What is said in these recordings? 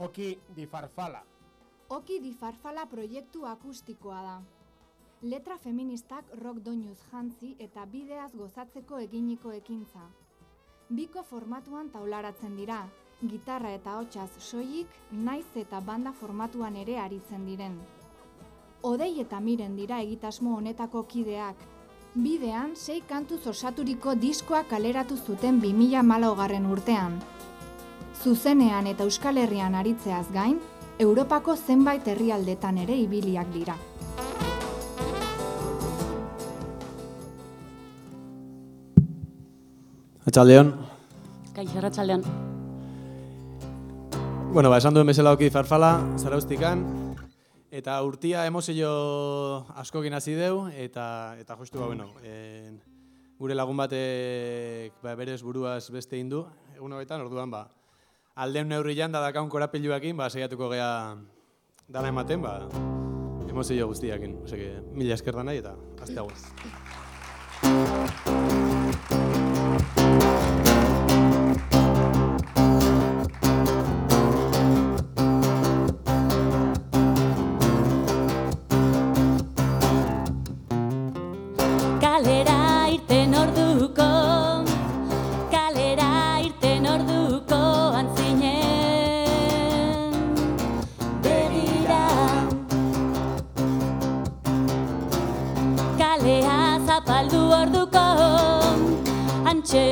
Oki di farfala. Oki di farfala proiektu akustikoa da. Letra feministak rock doinuz jantzi eta bideaz gozatzeko eginiko ekintza. Biko formatuan taularatzen dira, gitarra eta hotsaz soilik, naiz eta banda formatuan ere aritzen diren. Odei eta miren dira egitasmo honetako kideak. Bidean, sei kantuz osaturiko diskoa kaleratu zuten 2000 garren urtean. Zuzenean eta Euskal Herrian aritzeaz gain, Europako zenbait herrialdetan ere ibiliak dira. Atxaldeon. Kaixo, arratsaldean. Bueno, ba, esan duen bezala oki farfala, zaraustikan, eta urtia emozio askokin hasi deu, eta, eta justu, ba, bueno, en, gure lagun batek ba, berez buruaz beste indu, egun horretan, orduan, ba, aldeun neurri janda dakaun korapiluakin, ba, saiatuko gea dala ematen, ba, emozio guztiakin. Oseke, mila esker da nahi, eta azte zapaldu orduko, antxe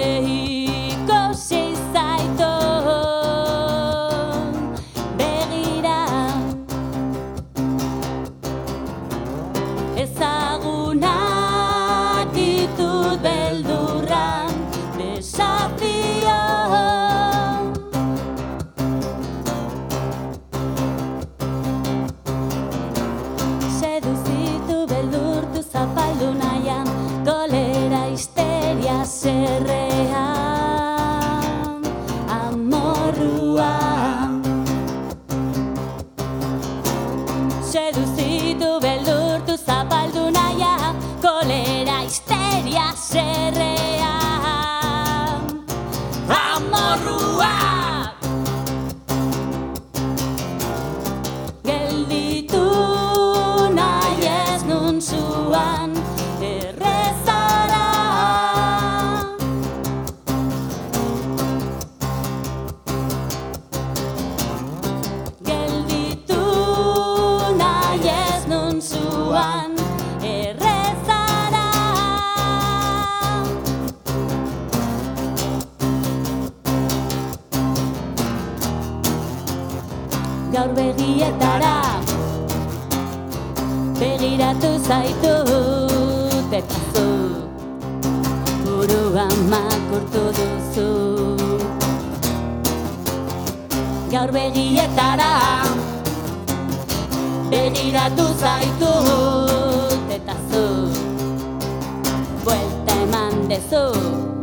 Gaur begietara. Begiratu zaitut eta zu Buruan makurtu duzu. Gaur begietara. Begiratu zaitut eta Buelta eman dezu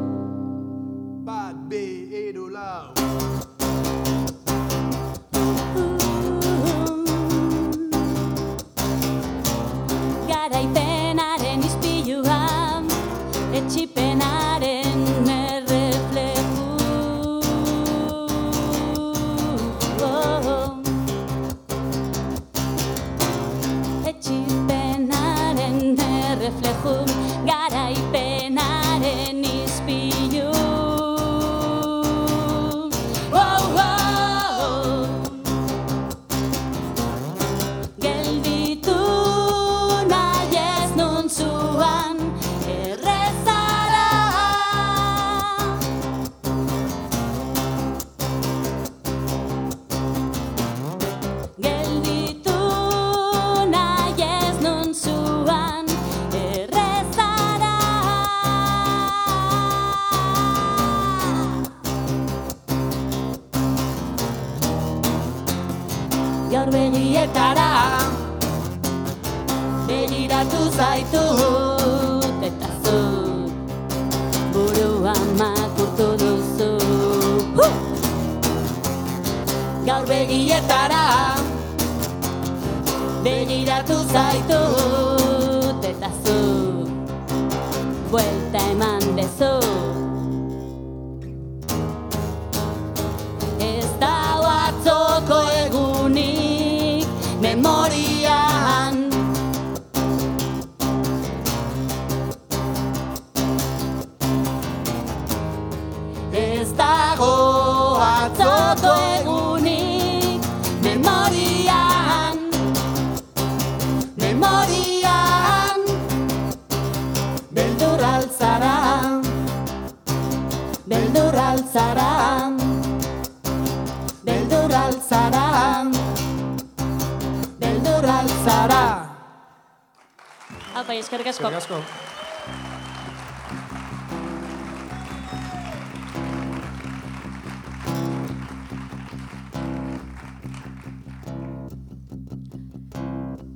te pegar. Zaitut eta zu Buruan makurtu duzu huh! Gaur begietara Begiratu zaitut eta zu Buelta eman dezu Ez da atzoko altzara Beldur altzara Beldur altzara Apa, eskerrik asko. Eskerrik asko.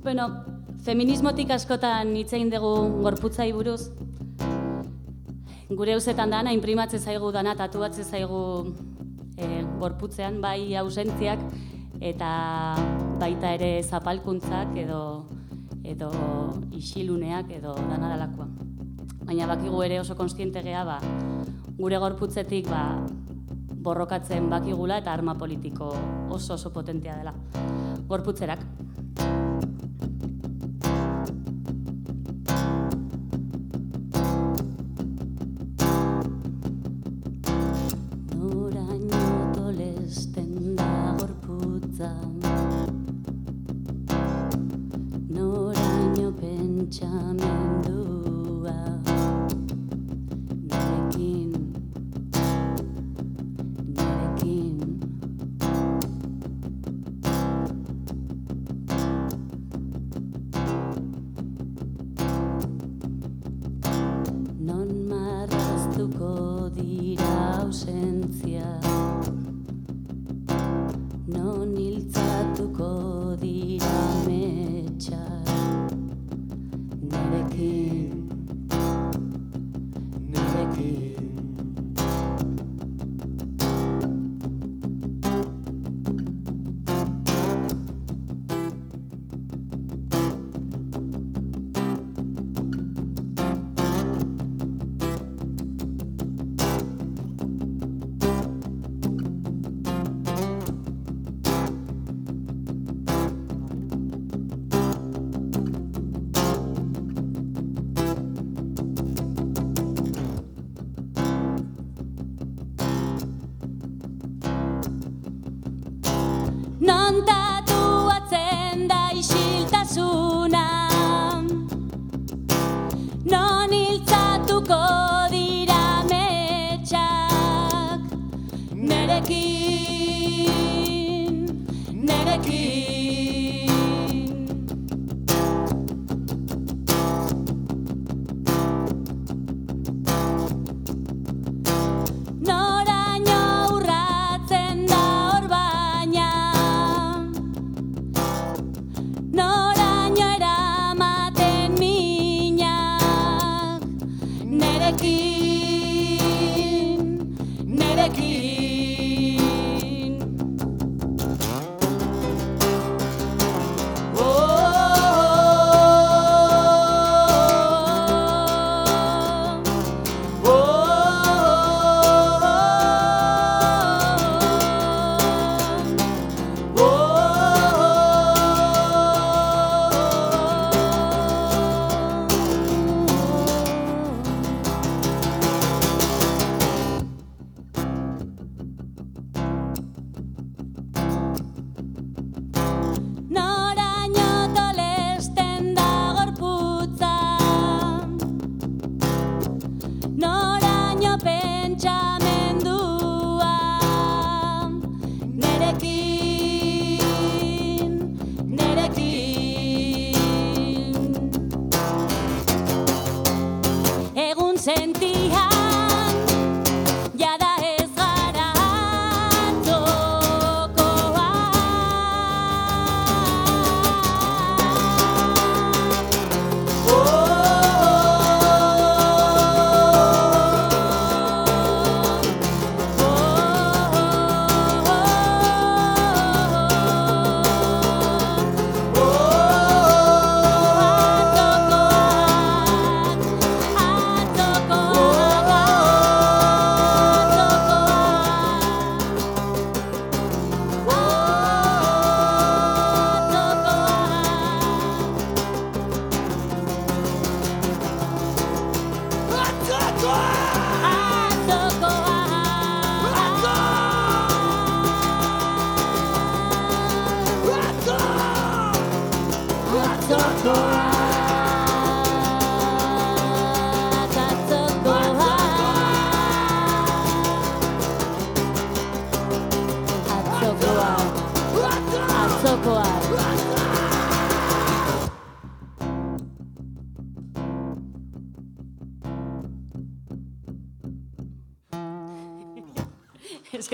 Bueno, feminismotik askotan hitz egin dugu gorputzai buruz. Gure uzetan dana, imprimatze zaigu dana, tatuatze zaigu e, gorputzean, bai ausentziak, eta baita ere zapalkuntzak edo edo isiluneak edo dana dalakoa. Baina bakigu ere oso konstiente gea, ba, gure gorputzetik ba, borrokatzen bakigula eta arma politiko oso oso potentea dela. Gorputzerak.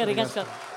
ろしくお願いし。